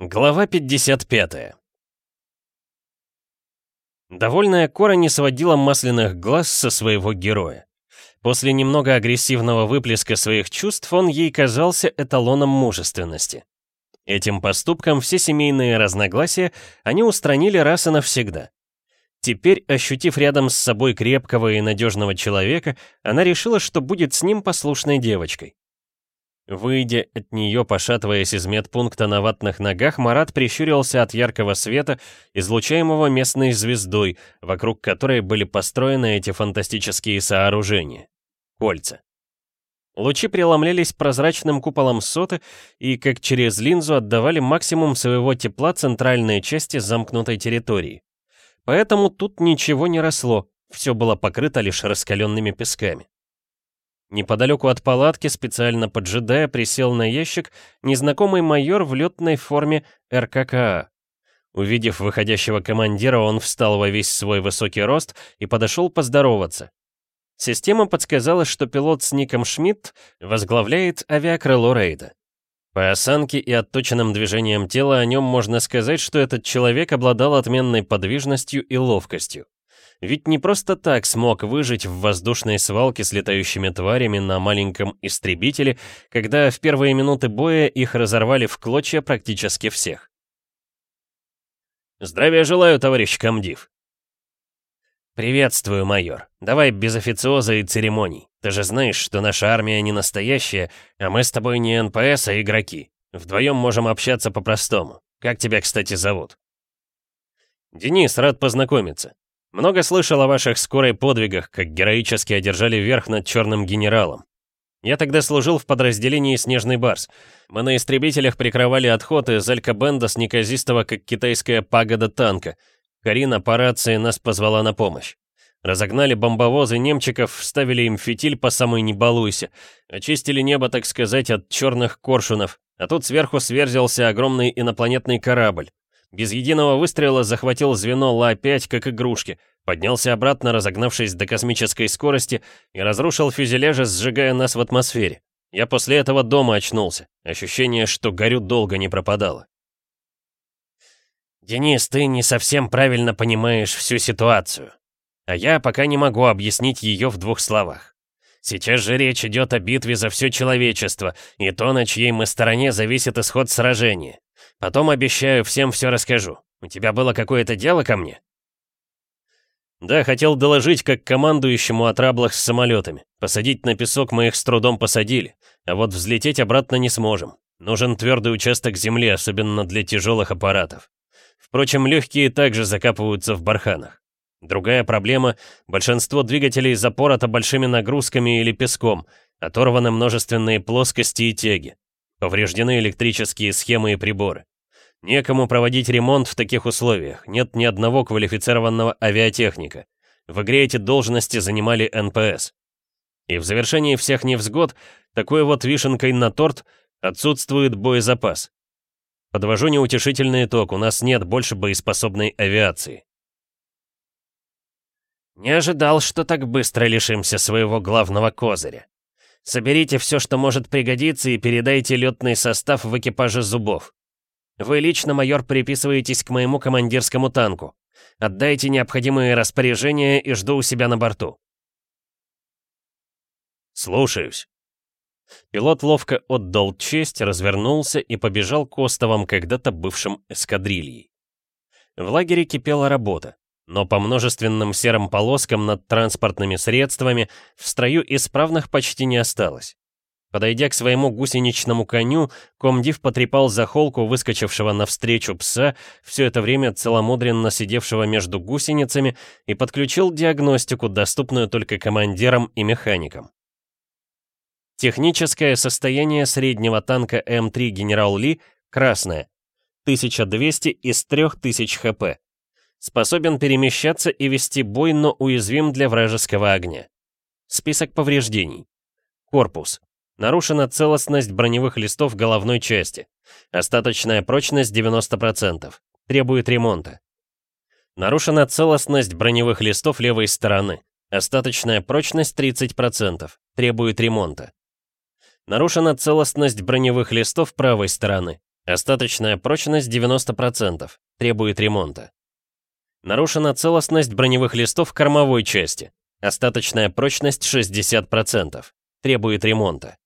Глава 55 Довольная Кора не сводила масляных глаз со своего героя. После немного агрессивного выплеска своих чувств он ей казался эталоном мужественности. Этим поступком все семейные разногласия они устранили раз и навсегда. Теперь, ощутив рядом с собой крепкого и надежного человека, она решила, что будет с ним послушной девочкой. Выйдя от нее, пошатываясь из медпункта на ватных ногах, Марат прищурился от яркого света, излучаемого местной звездой, вокруг которой были построены эти фантастические сооружения. Кольца. Лучи преломлялись прозрачным куполом соты и, как через линзу, отдавали максимум своего тепла центральной части замкнутой территории. Поэтому тут ничего не росло, все было покрыто лишь раскаленными песками. Неподалеку от палатки, специально поджидая, присел на ящик незнакомый майор в летной форме РККА. Увидев выходящего командира, он встал во весь свой высокий рост и подошел поздороваться. Система подсказала, что пилот с ником Шмидт возглавляет авиакрыло рейда. По осанке и отточенным движениям тела о нем можно сказать, что этот человек обладал отменной подвижностью и ловкостью. Ведь не просто так смог выжить в воздушной свалке с летающими тварями на маленьком истребителе, когда в первые минуты боя их разорвали в клочья практически всех. «Здравия желаю, товарищ комдив!» «Приветствую, майор. Давай без официоза и церемоний. Ты же знаешь, что наша армия не настоящая, а мы с тобой не НПС, а игроки. Вдвоем можем общаться по-простому. Как тебя, кстати, зовут?» «Денис, рад познакомиться. Много слышал о ваших скорой подвигах, как героически одержали верх над черным генералом. Я тогда служил в подразделении «Снежный барс». Мы на истребителях прикрывали отход из Элька-Бенда с неказистого, как китайская пагода танка. Карина по рации нас позвала на помощь. Разогнали бомбовозы немчиков, вставили им фитиль по самой не балуйся. Очистили небо, так сказать, от черных коршунов. А тут сверху сверзился огромный инопланетный корабль. Без единого выстрела захватил звено Ла-5 как игрушки, поднялся обратно, разогнавшись до космической скорости, и разрушил фюзеляжи, сжигая нас в атмосфере. Я после этого дома очнулся. Ощущение, что горю долго не пропадало. «Денис, ты не совсем правильно понимаешь всю ситуацию. А я пока не могу объяснить ее в двух словах. Сейчас же речь идет о битве за все человечество, и то, на чьей мы стороне, зависит исход сражения. Потом обещаю, всем все расскажу. У тебя было какое-то дело ко мне?» «Да, хотел доложить, как командующему о траблах с самолетами. Посадить на песок мы их с трудом посадили, а вот взлететь обратно не сможем. Нужен твердый участок земли, особенно для тяжелых аппаратов. Впрочем, легкие также закапываются в барханах. Другая проблема — большинство двигателей запорото большими нагрузками или песком, оторваны множественные плоскости и теги. Повреждены электрические схемы и приборы. Некому проводить ремонт в таких условиях, нет ни одного квалифицированного авиатехника. В игре эти должности занимали НПС. И в завершении всех невзгод, такой вот вишенкой на торт, отсутствует боезапас. Подвожу неутешительный итог, у нас нет больше боеспособной авиации. Не ожидал, что так быстро лишимся своего главного козыря. Соберите все, что может пригодиться, и передайте летный состав в экипаже зубов. Вы лично, майор, приписываетесь к моему командирскому танку. Отдайте необходимые распоряжения и жду у себя на борту. Слушаюсь. Пилот ловко отдал честь, развернулся и побежал к остовам когда-то бывшим эскадрильей. В лагере кипела работа, но по множественным серым полоскам над транспортными средствами в строю исправных почти не осталось. Подойдя к своему гусеничному коню, комдив потрепал за холку выскочившего навстречу пса, все это время целомудренно сидевшего между гусеницами, и подключил диагностику, доступную только командирам и механикам. Техническое состояние среднего танка М3 «Генерал Ли» красное, 1200 из 3000 хп. Способен перемещаться и вести бой, но уязвим для вражеского огня. Список повреждений. Корпус. Нарушена целостность броневых листов головной части. Остаточная прочность 90%. Требует ремонта. Нарушена целостность броневых листов левой стороны. Остаточная прочность 30%. Требует ремонта. Нарушена целостность броневых листов правой стороны. Остаточная прочность 90%, требует ремонта. Нарушена целостность броневых листов кормовой части. Остаточная прочность 60%, требует ремонта.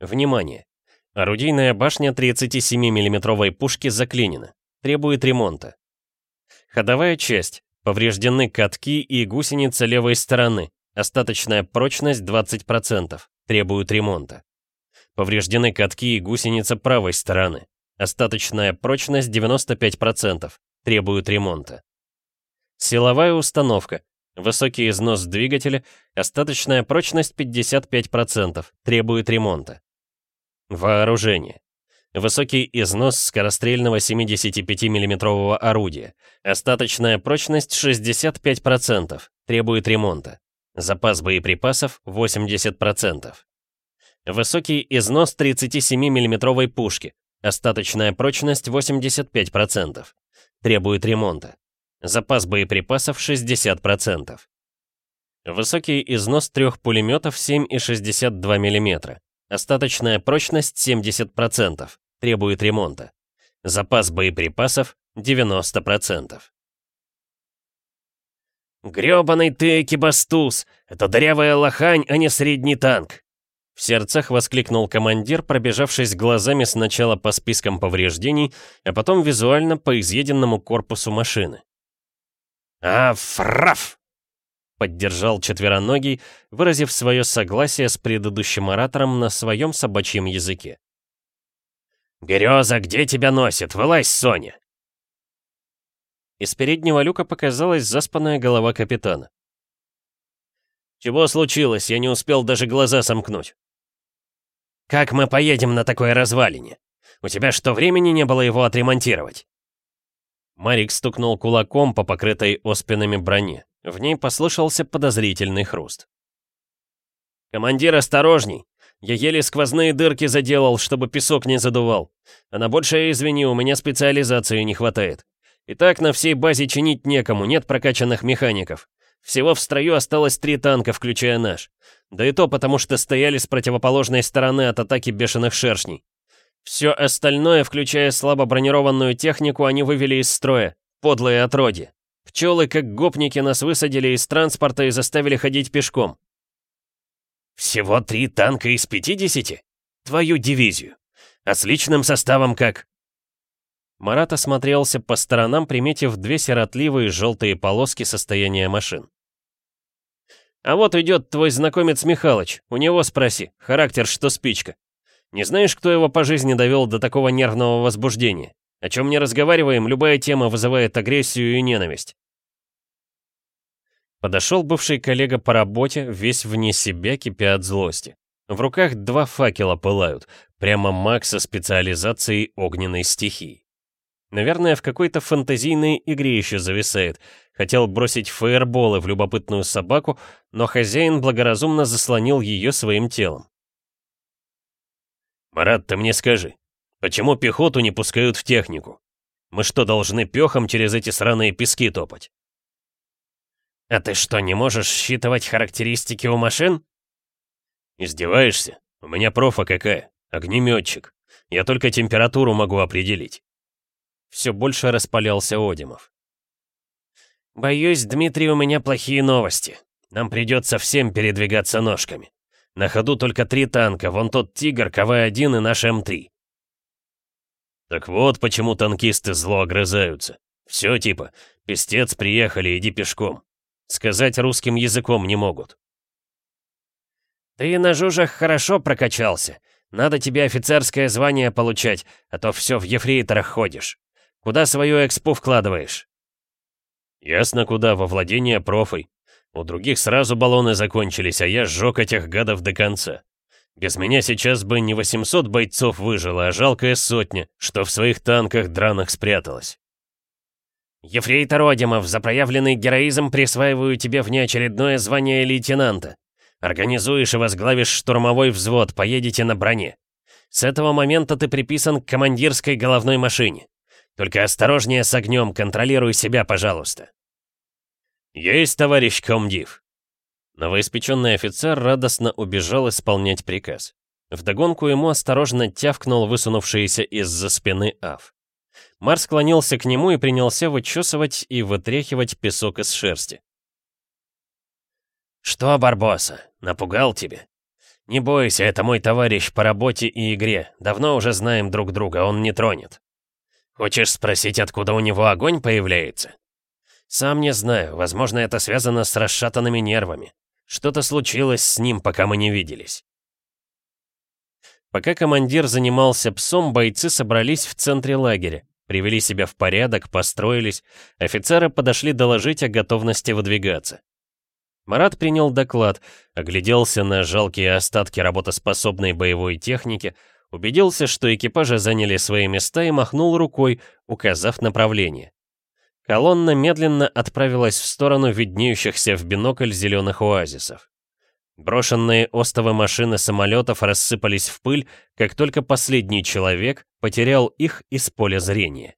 Внимание! Орудийная башня 37 миллиметровой пушки заклинена, требует ремонта. Ходовая часть. Повреждены катки и гусеница левой стороны. Остаточная прочность 20%. Требуют ремонта. Повреждены катки и гусеница правой стороны. Остаточная прочность 95%. Требуют ремонта. Силовая установка. Высокий износ двигателя. Остаточная прочность 55%. Требует ремонта. Вооружение. Высокий износ скорострельного 75 миллиметрового орудия. Остаточная прочность 65%. Требует ремонта. Запас боеприпасов 80%. Высокий износ 37 миллиметровой пушки. Остаточная прочность 85%. Требует ремонта. Запас боеприпасов 60%. Высокий износ трех пулеметов 7,62 мм. Остаточная прочность 70% требует ремонта. Запас боеприпасов 90%. «Грёбаный ты, экибастуз! Это дырявая лохань, а не средний танк!» В сердцах воскликнул командир, пробежавшись глазами сначала по спискам повреждений, а потом визуально по изъеденному корпусу машины. «А, фраф!» — поддержал четвероногий, выразив свое согласие с предыдущим оратором на своем собачьем языке. «Береза, где тебя носит? Вылазь, Соня!» Из переднего люка показалась заспанная голова капитана. «Чего случилось? Я не успел даже глаза сомкнуть». «Как мы поедем на такой развалине? У тебя что, времени не было его отремонтировать?» Марик стукнул кулаком по покрытой оспинами броне. В ней послышался подозрительный хруст. «Командир, осторожней! Я еле сквозные дырки заделал, чтобы песок не задувал. А на большее извини, у меня специализации не хватает. И так на всей базе чинить некому, нет прокачанных механиков. Всего в строю осталось три танка, включая наш. Да и то потому, что стояли с противоположной стороны от атаки бешеных шершней. Все остальное, включая слабо бронированную технику, они вывели из строя. Подлые отроди. Пчелы, как гопники, нас высадили из транспорта и заставили ходить пешком. «Всего три танка из пятидесяти? Твою дивизию. А с личным составом как?» Марат осмотрелся по сторонам, приметив две сиротливые желтые полоски состояния машин. «А вот идет твой знакомец Михалыч. У него спроси. Характер, что спичка. Не знаешь, кто его по жизни довел до такого нервного возбуждения? О чем не разговариваем, любая тема вызывает агрессию и ненависть. Подошел бывший коллега по работе, весь вне себя, кипя от злости. В руках два факела пылают, прямо маг со специализацией огненной стихии. Наверное, в какой-то фантазийной игре еще зависает. Хотел бросить фаерболы в любопытную собаку, но хозяин благоразумно заслонил ее своим телом. «Марат, ты мне скажи, почему пехоту не пускают в технику? Мы что, должны пехом через эти сраные пески топать?» «А ты что, не можешь считывать характеристики у машин?» «Издеваешься? У меня профа какая? Огнеметчик. Я только температуру могу определить». Все больше распалялся Одимов. «Боюсь, Дмитрий, у меня плохие новости. Нам придется всем передвигаться ножками. На ходу только три танка, вон тот «Тигр», КВ-1 и наш М3». Так вот почему танкисты зло огрызаются. Все типа, пестец, приехали, иди пешком. Сказать русским языком не могут. Ты на жужах хорошо прокачался. Надо тебе офицерское звание получать, а то все в ефрейторах ходишь. Куда свою экспу вкладываешь? Ясно куда, во владение профой. У других сразу баллоны закончились, а я сжег этих гадов до конца. Без меня сейчас бы не 800 бойцов выжило, а жалкая сотня, что в своих танках драных спряталась. «Ефрейтор Одимов, за проявленный героизм присваиваю тебе внеочередное звание лейтенанта. Организуешь и возглавишь штурмовой взвод, поедете на броне. С этого момента ты приписан к командирской головной машине. Только осторожнее с огнем, контролируй себя, пожалуйста». «Есть, товарищ комдив». Новоиспеченный офицер радостно убежал исполнять приказ. Вдогонку ему осторожно тявкнул высунувшийся из-за спины Аф. Марс склонился к нему и принялся вычесывать и вытряхивать песок из шерсти. «Что, Барбоса, напугал тебе? Не бойся, это мой товарищ по работе и игре. Давно уже знаем друг друга, он не тронет. Хочешь спросить, откуда у него огонь появляется? Сам не знаю, возможно, это связано с расшатанными нервами. Что-то случилось с ним, пока мы не виделись». Пока командир занимался псом, бойцы собрались в центре лагеря, привели себя в порядок, построились, офицеры подошли доложить о готовности выдвигаться. Марат принял доклад, огляделся на жалкие остатки работоспособной боевой техники, убедился, что экипажи заняли свои места и махнул рукой, указав направление. Колонна медленно отправилась в сторону виднеющихся в бинокль зеленых оазисов. Брошенные остовы машины самолетов рассыпались в пыль, как только последний человек потерял их из поля зрения.